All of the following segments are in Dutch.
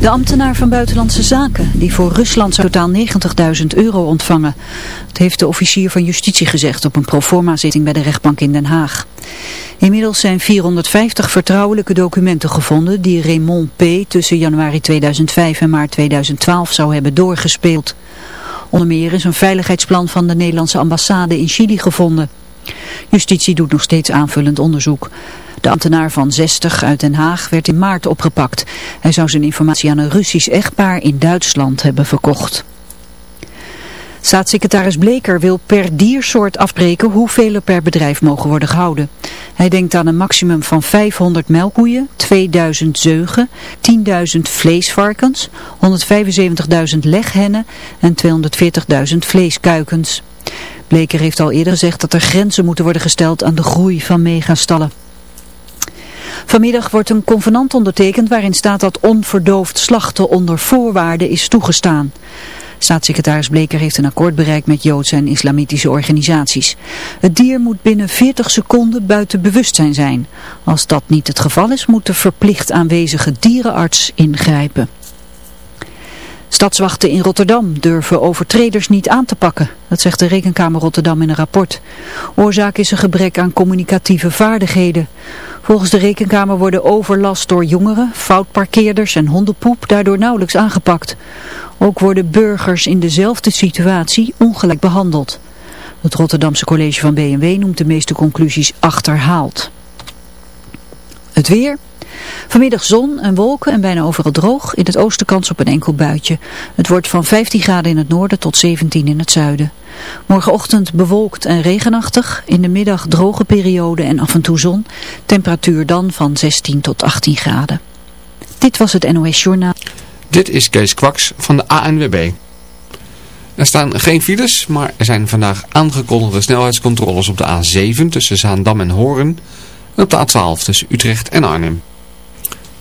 De ambtenaar van Buitenlandse Zaken, die voor Rusland totaal 90.000 euro ontvangen. Dat heeft de officier van justitie gezegd op een proforma zitting bij de rechtbank in Den Haag. Inmiddels zijn 450 vertrouwelijke documenten gevonden die Raymond P. tussen januari 2005 en maart 2012 zou hebben doorgespeeld. Onder meer is een veiligheidsplan van de Nederlandse ambassade in Chili gevonden. Justitie doet nog steeds aanvullend onderzoek. De ambtenaar van 60 uit Den Haag werd in maart opgepakt. Hij zou zijn informatie aan een Russisch echtpaar in Duitsland hebben verkocht. Staatssecretaris Bleker wil per diersoort afbreken hoeveel er per bedrijf mogen worden gehouden. Hij denkt aan een maximum van 500 melkkoeien, 2000 zeugen, 10.000 vleesvarkens, 175.000 leghennen en 240.000 vleeskuikens. Bleker heeft al eerder gezegd dat er grenzen moeten worden gesteld aan de groei van megastallen. Vanmiddag wordt een convenant ondertekend waarin staat dat onverdoofd slachten onder voorwaarden is toegestaan. Staatssecretaris Bleker heeft een akkoord bereikt met Joodse en islamitische organisaties. Het dier moet binnen 40 seconden buiten bewustzijn zijn. Als dat niet het geval is, moet de verplicht aanwezige dierenarts ingrijpen. Stadswachten in Rotterdam durven overtreders niet aan te pakken. Dat zegt de Rekenkamer Rotterdam in een rapport. Oorzaak is een gebrek aan communicatieve vaardigheden. Volgens de Rekenkamer worden overlast door jongeren, foutparkeerders en hondenpoep daardoor nauwelijks aangepakt. Ook worden burgers in dezelfde situatie ongelijk behandeld. Het Rotterdamse college van BMW noemt de meeste conclusies achterhaald. Het weer... Vanmiddag zon en wolken en bijna overal droog. In het oosten kans op een enkel buitje. Het wordt van 15 graden in het noorden tot 17 in het zuiden. Morgenochtend bewolkt en regenachtig. In de middag droge periode en af en toe zon. Temperatuur dan van 16 tot 18 graden. Dit was het NOS Journaal. Dit is Kees Kwaks van de ANWB. Er staan geen files, maar er zijn vandaag aangekondigde snelheidscontroles op de A7 tussen Zaandam en Horen en op de A12 tussen Utrecht en Arnhem.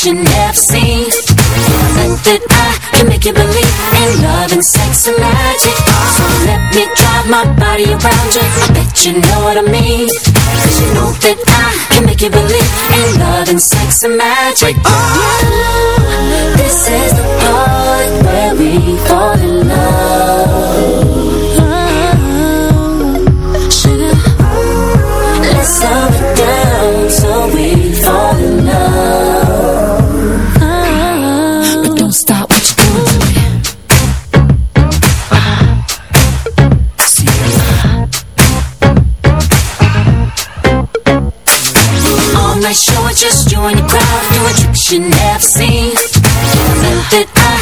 you never seen. Think that I can make you believe in love and sex and magic. So let me drive my body around you. I bet you know what I mean. Cause you know that I can make you believe in love and sex and magic. Oh, this is the part where we fall in love. I'll a trick you never seen. Something that I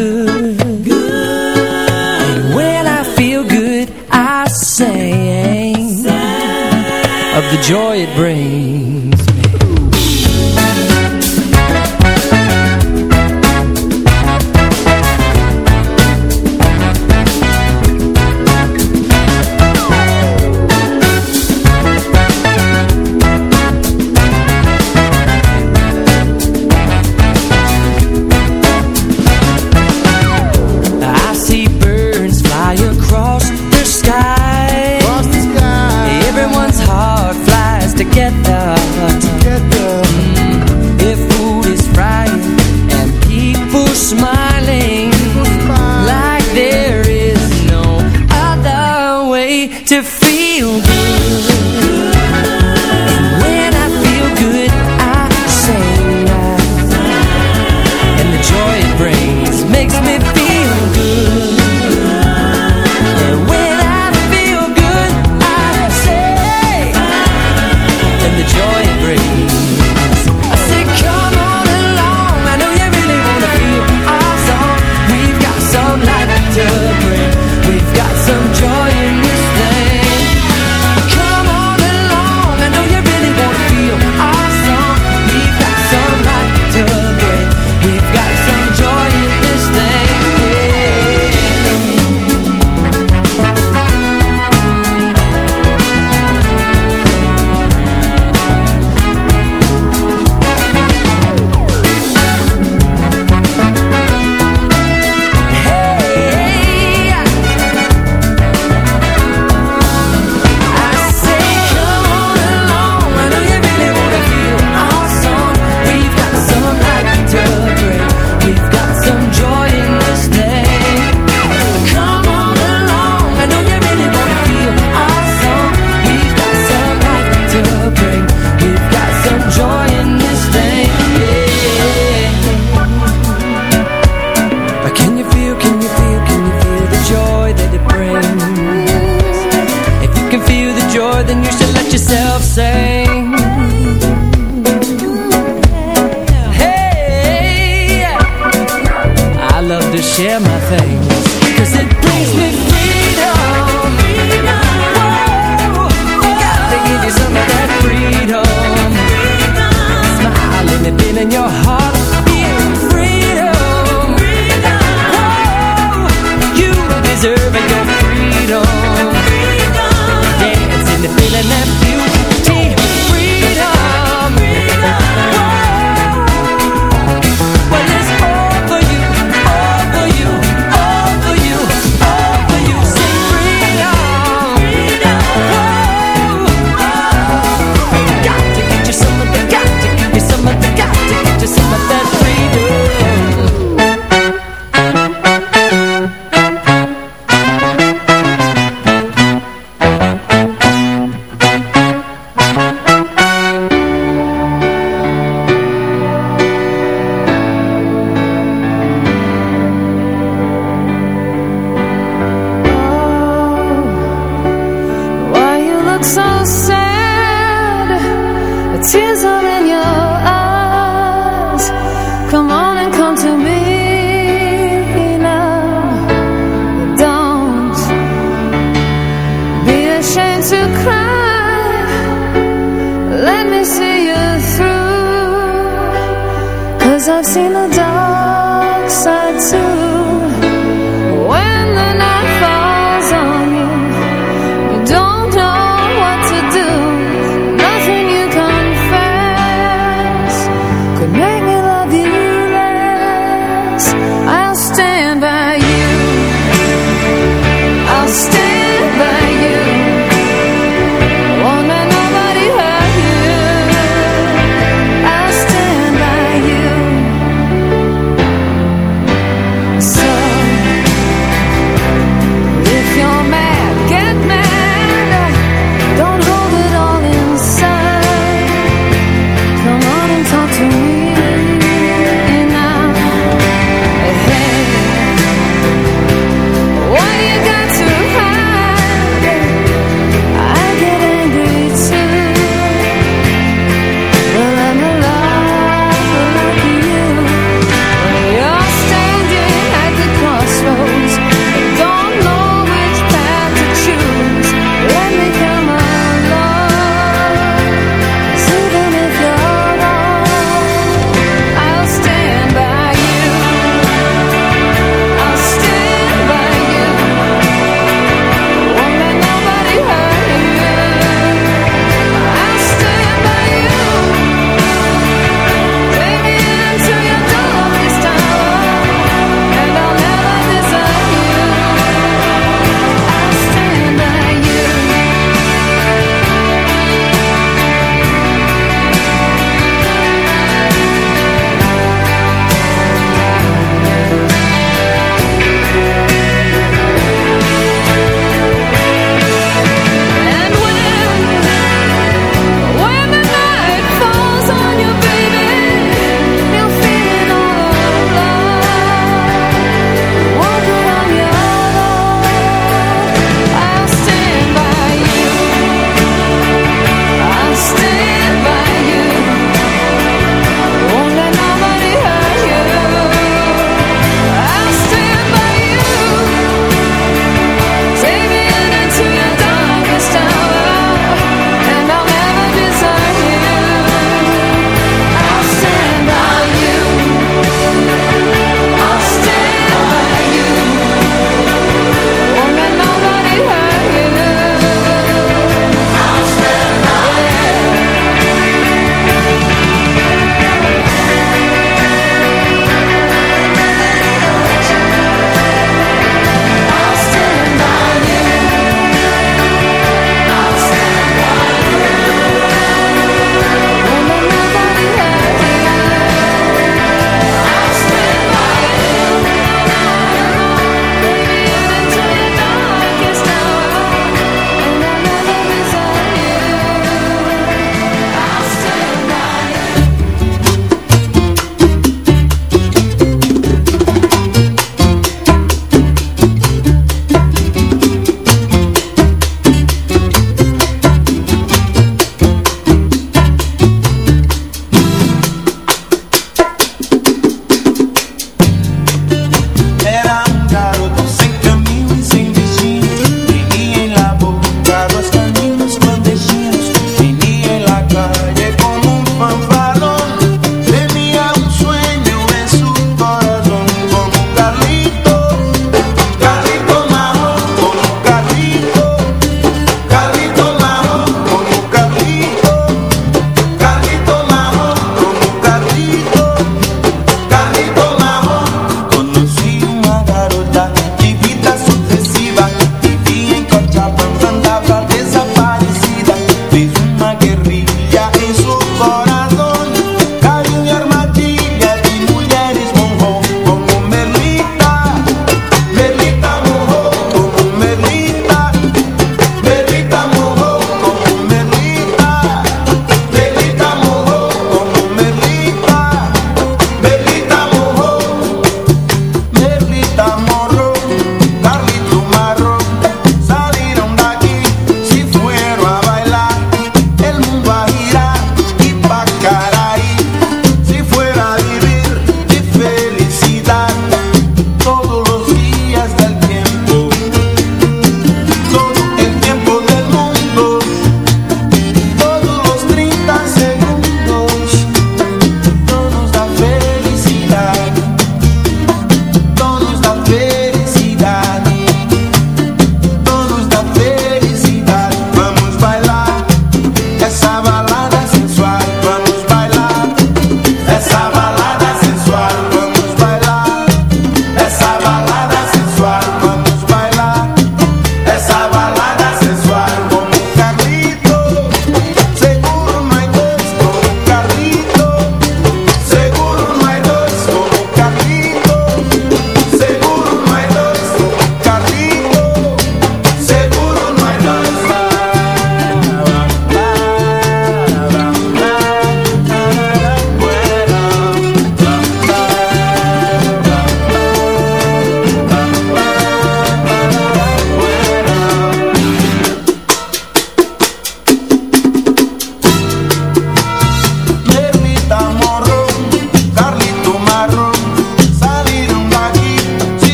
Joy it brings.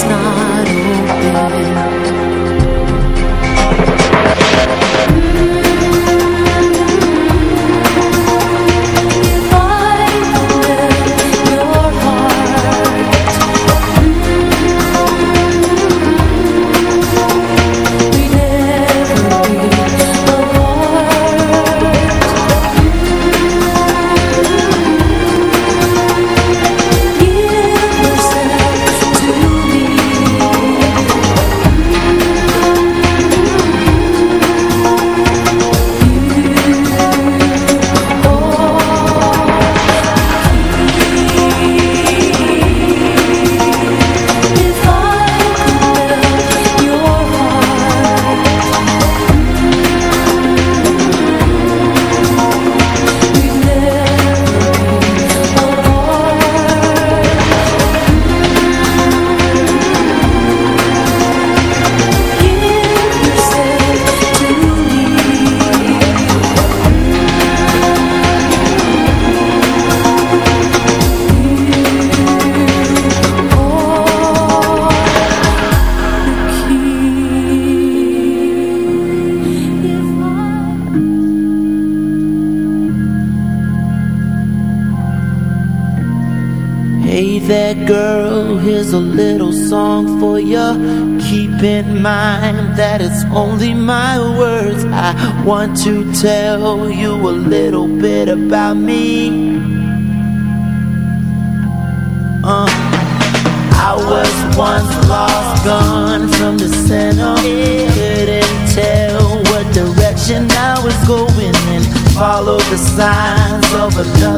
it's not. want to tell you a little bit about me. Uh, I was once lost, gone from the center. Couldn't tell what direction I was going in. Followed the signs of another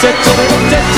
Tick, tick, tick,